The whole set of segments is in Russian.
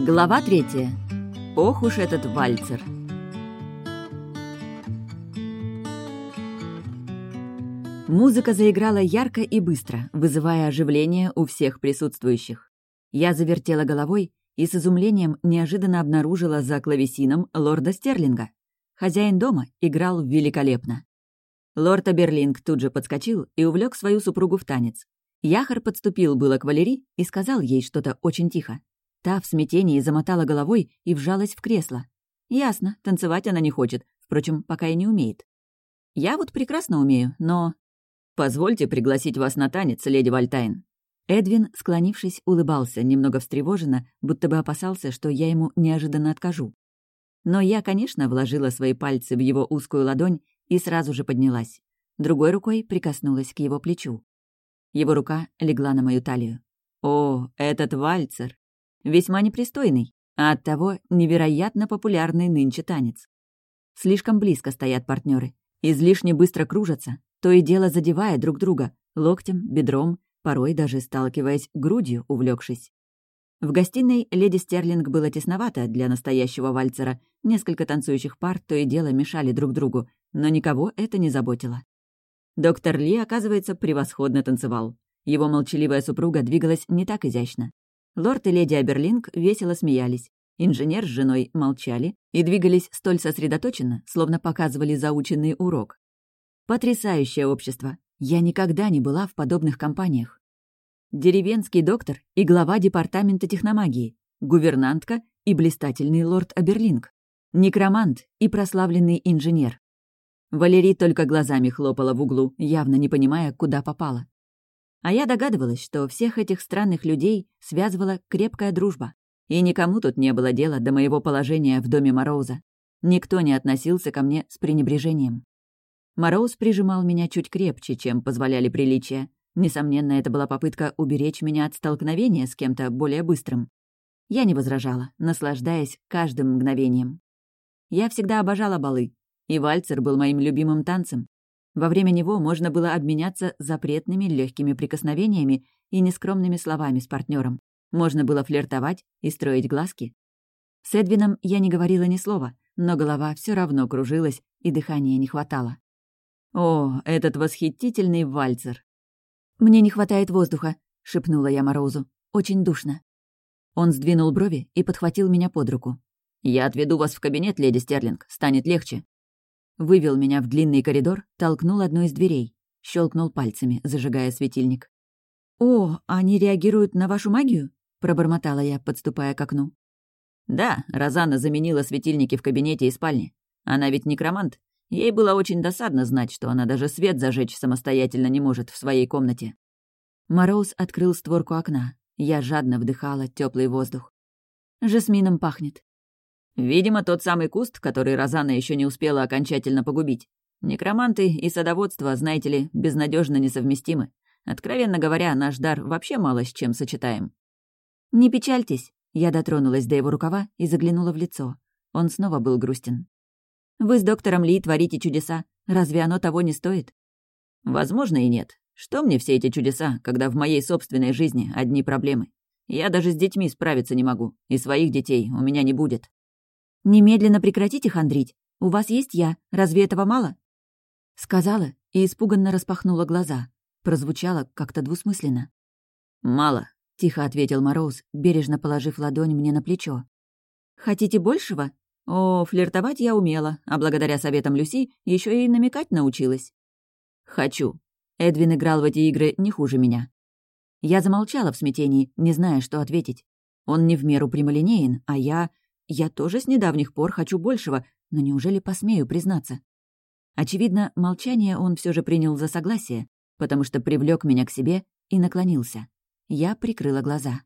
Глава третья. Ох уж этот вальцер. Музыка заиграла ярко и быстро, вызывая оживление у всех присутствующих. Я завертела головой и с изумлением неожиданно обнаружила за клавесином лорда Стерлинга. Хозяин дома играл великолепно. Лорд Аберлинг тут же подскочил и увлек свою супругу в танец. Яхар подступил было к Валерии и сказал ей что-то очень тихо. Та в смятении замотала головой и вжалась в кресло. Ясно, танцевать она не хочет, впрочем, пока и не умеет. Я вот прекрасно умею, но... «Позвольте пригласить вас на танец, леди Вальтайн». Эдвин, склонившись, улыбался, немного встревоженно, будто бы опасался, что я ему неожиданно откажу. Но я, конечно, вложила свои пальцы в его узкую ладонь и сразу же поднялась. Другой рукой прикоснулась к его плечу. Его рука легла на мою талию. О, этот вальцер! Весьма непристойный, а оттого невероятно популярный нынче танец. Слишком близко стоят партнеры, излишне быстро кружатся, то и дело задевая друг друга, локтем, бедром, порой даже сталкиваясь грудью, увлекшись. В гостиной леди Стерлинг было тесновато для настоящего вальцера, несколько танцующих пар то и дело мешали друг другу, но никого это не заботило. Доктор Ли, оказывается, превосходно танцевал. Его молчаливая супруга двигалась не так изящно. Лорд и леди Аберлинг весело смеялись. Инженер с женой молчали и двигались столь сосредоточенно, словно показывали заученный урок. Потрясающее общество. Я никогда не была в подобных компаниях. Деревенский доктор и глава департамента техномагии, гувернантка и блистательный лорд Аберлинг, некромант и прославленный инженер. Валерий только глазами хлопала в углу, явно не понимая, куда попала. А я догадывалась, что всех этих странных людей связывала крепкая дружба. И никому тут не было дела до моего положения в доме Мороуза. Никто не относился ко мне с пренебрежением. Мороуз прижимал меня чуть крепче, чем позволяли приличия. Несомненно, это была попытка уберечь меня от столкновения с кем-то более быстрым. Я не возражала, наслаждаясь каждым мгновением. Я всегда обожала балы, и вальцер был моим любимым танцем. Во время него можно было обменяться запретными легкими прикосновениями и нескромными словами с партнером. Можно было флиртовать и строить глазки. С Эдвином я не говорила ни слова, но голова все равно кружилась, и дыхания не хватало. О, этот восхитительный вальцер! «Мне не хватает воздуха», — шепнула я Морозу. «Очень душно». Он сдвинул брови и подхватил меня под руку. «Я отведу вас в кабинет, леди Стерлинг. Станет легче». Вывел меня в длинный коридор, толкнул одну из дверей. Щелкнул пальцами, зажигая светильник. «О, они реагируют на вашу магию?» — пробормотала я, подступая к окну. «Да, Розана заменила светильники в кабинете и спальне. Она ведь некромант. Ей было очень досадно знать, что она даже свет зажечь самостоятельно не может в своей комнате». Мороз открыл створку окна. Я жадно вдыхала теплый воздух. Жасмином пахнет. Видимо, тот самый куст, который Розана еще не успела окончательно погубить. Некроманты и садоводство, знаете ли, безнадежно несовместимы. Откровенно говоря, наш дар вообще мало с чем сочетаем. «Не печальтесь», — я дотронулась до его рукава и заглянула в лицо. Он снова был грустен. «Вы с доктором Ли творите чудеса. Разве оно того не стоит?» «Возможно, и нет. Что мне все эти чудеса, когда в моей собственной жизни одни проблемы? Я даже с детьми справиться не могу, и своих детей у меня не будет». «Немедленно прекратите хандрить. У вас есть я. Разве этого мало?» Сказала и испуганно распахнула глаза. Прозвучало как-то двусмысленно. «Мало», — тихо ответил Мороз, бережно положив ладонь мне на плечо. «Хотите большего? О, флиртовать я умела, а благодаря советам Люси еще и намекать научилась». «Хочу». Эдвин играл в эти игры не хуже меня. Я замолчала в смятении, не зная, что ответить. Он не в меру прямолинеен, а я... Я тоже с недавних пор хочу большего, но неужели посмею признаться? Очевидно, молчание он все же принял за согласие, потому что привлек меня к себе и наклонился. Я прикрыла глаза.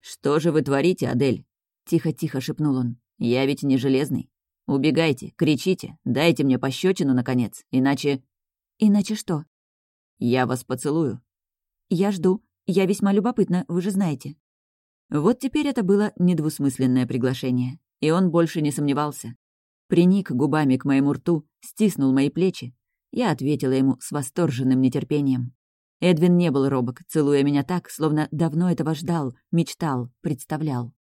«Что же вы творите, Адель?» Тихо-тихо шепнул он. «Я ведь не железный. Убегайте, кричите, дайте мне пощечину, наконец, иначе...» «Иначе что?» «Я вас поцелую». «Я жду. Я весьма любопытна, вы же знаете». Вот теперь это было недвусмысленное приглашение, и он больше не сомневался. Приник губами к моему рту, стиснул мои плечи. Я ответила ему с восторженным нетерпением. Эдвин не был робок, целуя меня так, словно давно этого ждал, мечтал, представлял.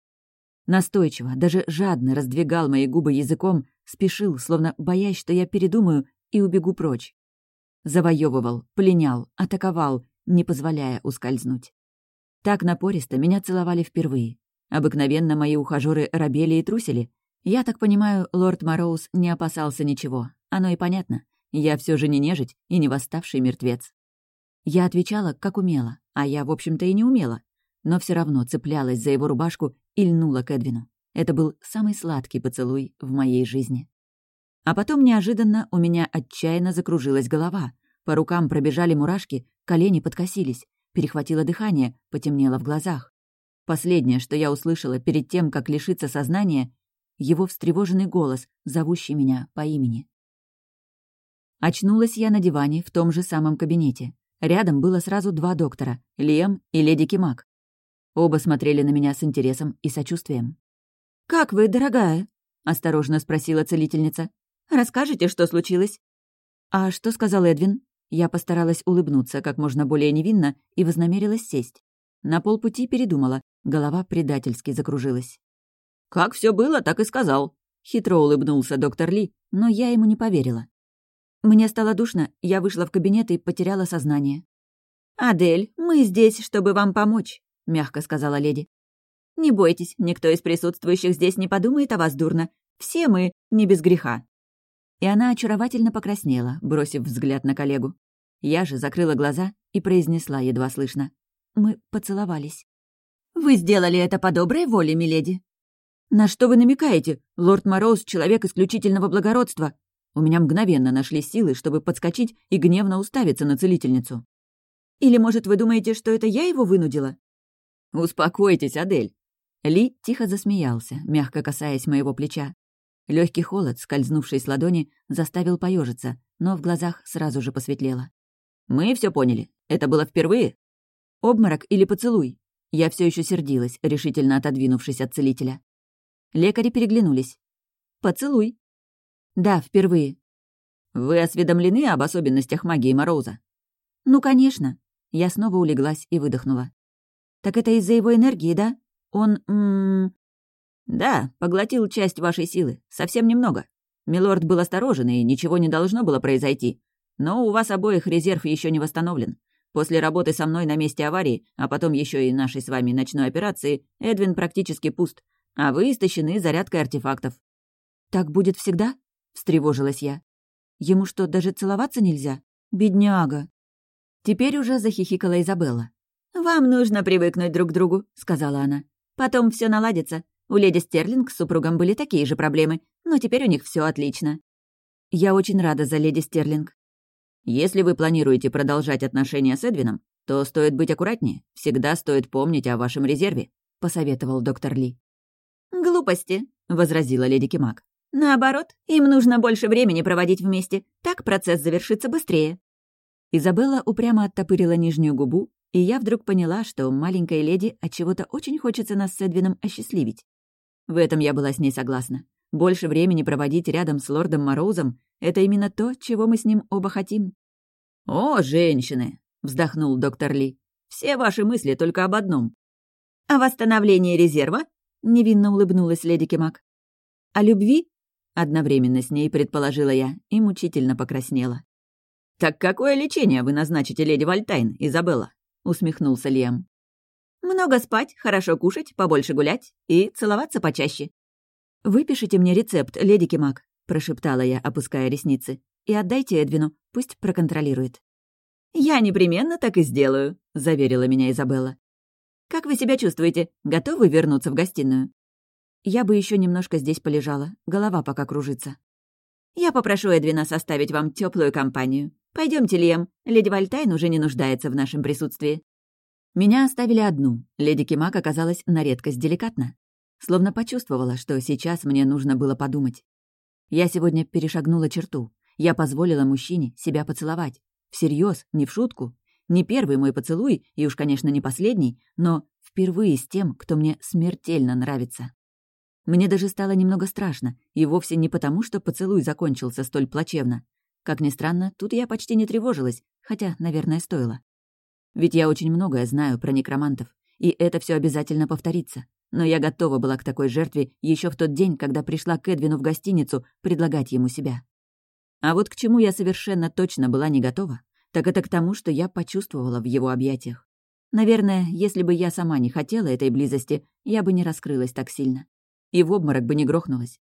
Настойчиво, даже жадно раздвигал мои губы языком, спешил, словно боясь, что я передумаю и убегу прочь. Завоевывал, пленял, атаковал, не позволяя ускользнуть. Так напористо меня целовали впервые. Обыкновенно мои ухажёры робели и трусили. Я так понимаю, лорд Мороуз не опасался ничего. Оно и понятно. Я все же не нежить и не восставший мертвец. Я отвечала, как умела, а я, в общем-то, и не умела. Но все равно цеплялась за его рубашку и льнула к Эдвину. Это был самый сладкий поцелуй в моей жизни. А потом неожиданно у меня отчаянно закружилась голова. По рукам пробежали мурашки, колени подкосились, перехватило дыхание, потемнело в глазах. Последнее, что я услышала перед тем, как лишиться сознания, его встревоженный голос, зовущий меня по имени. Очнулась я на диване в том же самом кабинете. Рядом было сразу два доктора — Лем и леди Кимак. Оба смотрели на меня с интересом и сочувствием. «Как вы, дорогая?» — осторожно спросила целительница. Расскажите, что случилось?» «А что сказал Эдвин?» Я постаралась улыбнуться как можно более невинно и вознамерилась сесть. На полпути передумала, голова предательски закружилась. «Как все было, так и сказал», — хитро улыбнулся доктор Ли, но я ему не поверила. Мне стало душно, я вышла в кабинет и потеряла сознание. «Адель, мы здесь, чтобы вам помочь», — мягко сказала леди. «Не бойтесь, никто из присутствующих здесь не подумает о вас дурно. Все мы не без греха» и она очаровательно покраснела, бросив взгляд на коллегу. Я же закрыла глаза и произнесла едва слышно. Мы поцеловались. «Вы сделали это по доброй воле, миледи?» «На что вы намекаете? Лорд Мороз — человек исключительного благородства. У меня мгновенно нашли силы, чтобы подскочить и гневно уставиться на целительницу. Или, может, вы думаете, что это я его вынудила?» «Успокойтесь, Адель». Ли тихо засмеялся, мягко касаясь моего плеча. Легкий холод, скользнувший с ладони, заставил поежиться, но в глазах сразу же посветлело. «Мы все поняли. Это было впервые?» «Обморок или поцелуй?» Я все еще сердилась, решительно отодвинувшись от целителя. Лекари переглянулись. «Поцелуй». «Да, впервые». «Вы осведомлены об особенностях магии Мороза?» «Ну, конечно». Я снова улеглась и выдохнула. «Так это из-за его энергии, да? Он... М -м, «Да, поглотил часть вашей силы. Совсем немного. Милорд был осторожен, и ничего не должно было произойти. Но у вас обоих резерв еще не восстановлен. После работы со мной на месте аварии, а потом еще и нашей с вами ночной операции, Эдвин практически пуст. А вы истощены зарядкой артефактов». «Так будет всегда?» — встревожилась я. «Ему что, даже целоваться нельзя? Бедняга!» Теперь уже захихикала Изабелла. «Вам нужно привыкнуть друг к другу», — сказала она. «Потом все наладится. У леди Стерлинг с супругом были такие же проблемы, но теперь у них все отлично. Я очень рада за леди Стерлинг. Если вы планируете продолжать отношения с Эдвином, то стоит быть аккуратнее. Всегда стоит помнить о вашем резерве», — посоветовал доктор Ли. «Глупости», — возразила леди Кимак. «Наоборот, им нужно больше времени проводить вместе. Так процесс завершится быстрее». Изабелла упрямо оттопырила нижнюю губу, и я вдруг поняла, что маленькой леди от чего то очень хочется нас с Эдвином осчастливить. В этом я была с ней согласна. Больше времени проводить рядом с лордом Мороузом — это именно то, чего мы с ним оба хотим. «О, женщины!» — вздохнул доктор Ли. «Все ваши мысли только об одном». «О восстановлении резерва?» — невинно улыбнулась леди Кемак. «О любви?» — одновременно с ней предположила я и мучительно покраснела. «Так какое лечение вы назначите леди Вальтайн, Изабелла?» — усмехнулся Лиам. Много спать, хорошо кушать, побольше гулять и целоваться почаще. «Выпишите мне рецепт, леди Кимак», — прошептала я, опуская ресницы. «И отдайте Эдвину, пусть проконтролирует». «Я непременно так и сделаю», — заверила меня Изабелла. «Как вы себя чувствуете? Готовы вернуться в гостиную?» «Я бы еще немножко здесь полежала, голова пока кружится». «Я попрошу Эдвина составить вам теплую компанию. Пойдемте, Лиам, леди Вальтайн уже не нуждается в нашем присутствии». Меня оставили одну. Леди Кимак оказалась на редкость деликатна. Словно почувствовала, что сейчас мне нужно было подумать. Я сегодня перешагнула черту. Я позволила мужчине себя поцеловать. Всерьез, не в шутку. Не первый мой поцелуй, и уж, конечно, не последний, но впервые с тем, кто мне смертельно нравится. Мне даже стало немного страшно, и вовсе не потому, что поцелуй закончился столь плачевно. Как ни странно, тут я почти не тревожилась, хотя, наверное, стоило. Ведь я очень многое знаю про некромантов, и это все обязательно повторится. Но я готова была к такой жертве еще в тот день, когда пришла к Эдвину в гостиницу предлагать ему себя. А вот к чему я совершенно точно была не готова, так это к тому, что я почувствовала в его объятиях. Наверное, если бы я сама не хотела этой близости, я бы не раскрылась так сильно. И в обморок бы не грохнулась.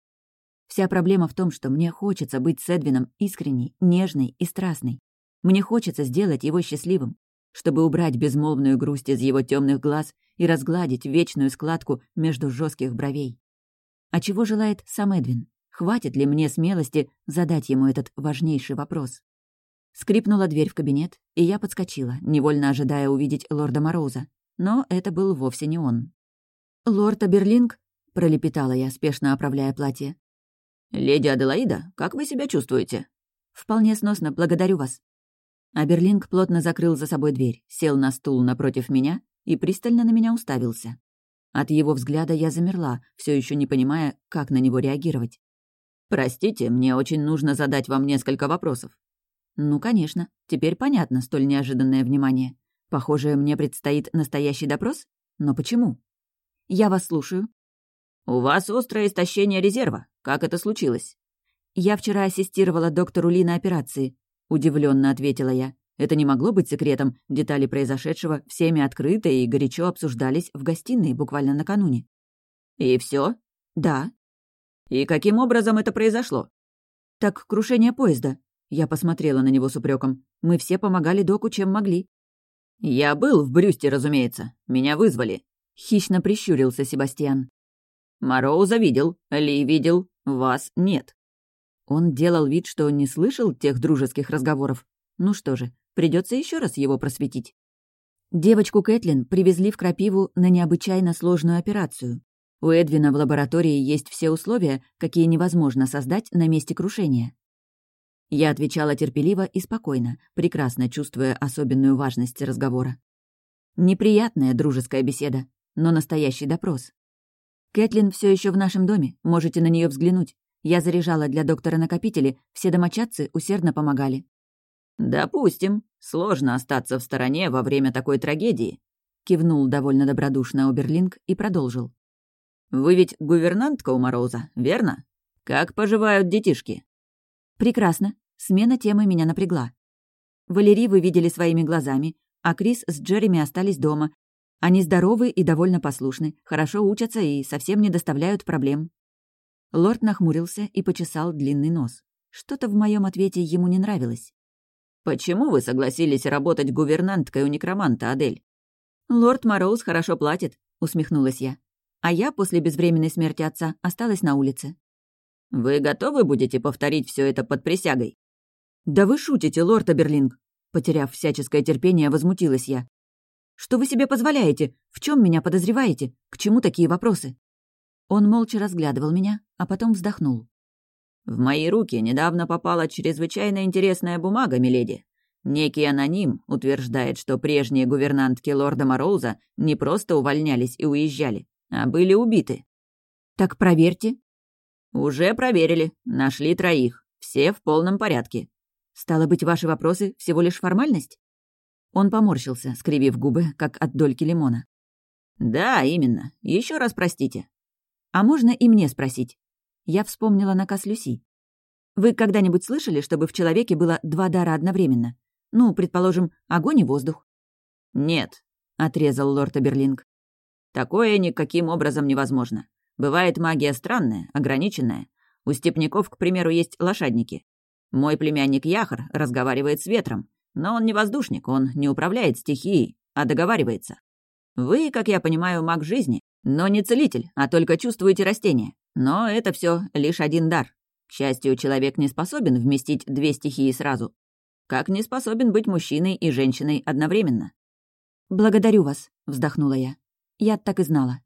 Вся проблема в том, что мне хочется быть с Эдвином искренней, нежной и страстной. Мне хочется сделать его счастливым, чтобы убрать безмолвную грусть из его темных глаз и разгладить вечную складку между жестких бровей. А чего желает сам Эдвин? Хватит ли мне смелости задать ему этот важнейший вопрос? Скрипнула дверь в кабинет, и я подскочила, невольно ожидая увидеть лорда Мороза. Но это был вовсе не он. «Лорд Аберлинг?» — пролепетала я, спешно оправляя платье. «Леди Аделаида, как вы себя чувствуете?» «Вполне сносно, благодарю вас». Аберлинг плотно закрыл за собой дверь, сел на стул напротив меня и пристально на меня уставился. От его взгляда я замерла, все еще не понимая, как на него реагировать. «Простите, мне очень нужно задать вам несколько вопросов». «Ну, конечно. Теперь понятно столь неожиданное внимание. Похоже, мне предстоит настоящий допрос? Но почему?» «Я вас слушаю». «У вас острое истощение резерва. Как это случилось?» «Я вчера ассистировала доктору Ли на операции», — удивленно ответила я. Это не могло быть секретом. Детали произошедшего всеми открыто и горячо обсуждались в гостиной буквально накануне. «И все? «Да». «И каким образом это произошло?» «Так крушение поезда». Я посмотрела на него с упреком. «Мы все помогали доку, чем могли». «Я был в Брюсте, разумеется. Меня вызвали». Хищно прищурился Себастьян. Мороуза видел, Ли видел, вас нет». Он делал вид, что не слышал тех дружеских разговоров. Ну что же, придется еще раз его просветить. Девочку Кэтлин привезли в Крапиву на необычайно сложную операцию. У Эдвина в лаборатории есть все условия, какие невозможно создать на месте крушения. Я отвечала терпеливо и спокойно, прекрасно чувствуя особенную важность разговора. Неприятная дружеская беседа, но настоящий допрос. Кэтлин все еще в нашем доме, можете на нее взглянуть. Я заряжала для доктора накопители, все домочадцы усердно помогали. «Допустим. Сложно остаться в стороне во время такой трагедии», — кивнул довольно добродушно Оберлинг и продолжил. «Вы ведь гувернантка у Мороза, верно? Как поживают детишки?» «Прекрасно. Смена темы меня напрягла. Валерий вы видели своими глазами, а Крис с Джереми остались дома, они здоровы и довольно послушны, хорошо учатся и совсем не доставляют проблем». Лорд нахмурился и почесал длинный нос. Что-то в моем ответе ему не нравилось. «Почему вы согласились работать гувернанткой у некроманта, Адель?» «Лорд Мороуз хорошо платит», — усмехнулась я. «А я после безвременной смерти отца осталась на улице». «Вы готовы будете повторить все это под присягой?» «Да вы шутите, лорд Аберлинг!» Потеряв всяческое терпение, возмутилась я. Что вы себе позволяете? В чем меня подозреваете? К чему такие вопросы?» Он молча разглядывал меня, а потом вздохнул. «В мои руки недавно попала чрезвычайно интересная бумага, миледи. Некий аноним утверждает, что прежние гувернантки лорда Мороуза не просто увольнялись и уезжали, а были убиты». «Так проверьте». «Уже проверили. Нашли троих. Все в полном порядке». «Стало быть, ваши вопросы всего лишь формальность?» Он поморщился, скривив губы, как от дольки лимона. «Да, именно. Еще раз простите». «А можно и мне спросить?» Я вспомнила наказ Люси. «Вы когда-нибудь слышали, чтобы в человеке было два дара одновременно? Ну, предположим, огонь и воздух?» «Нет», — отрезал лорд Аберлинг. «Такое никаким образом невозможно. Бывает магия странная, ограниченная. У степняков, к примеру, есть лошадники. Мой племянник Яхар разговаривает с ветром, но он не воздушник, он не управляет стихией, а договаривается. Вы, как я понимаю, маг жизни, но не целитель, а только чувствуете растения. Но это все лишь один дар. К счастью, человек не способен вместить две стихии сразу. Как не способен быть мужчиной и женщиной одновременно. «Благодарю вас», — вздохнула я. «Я так и знала».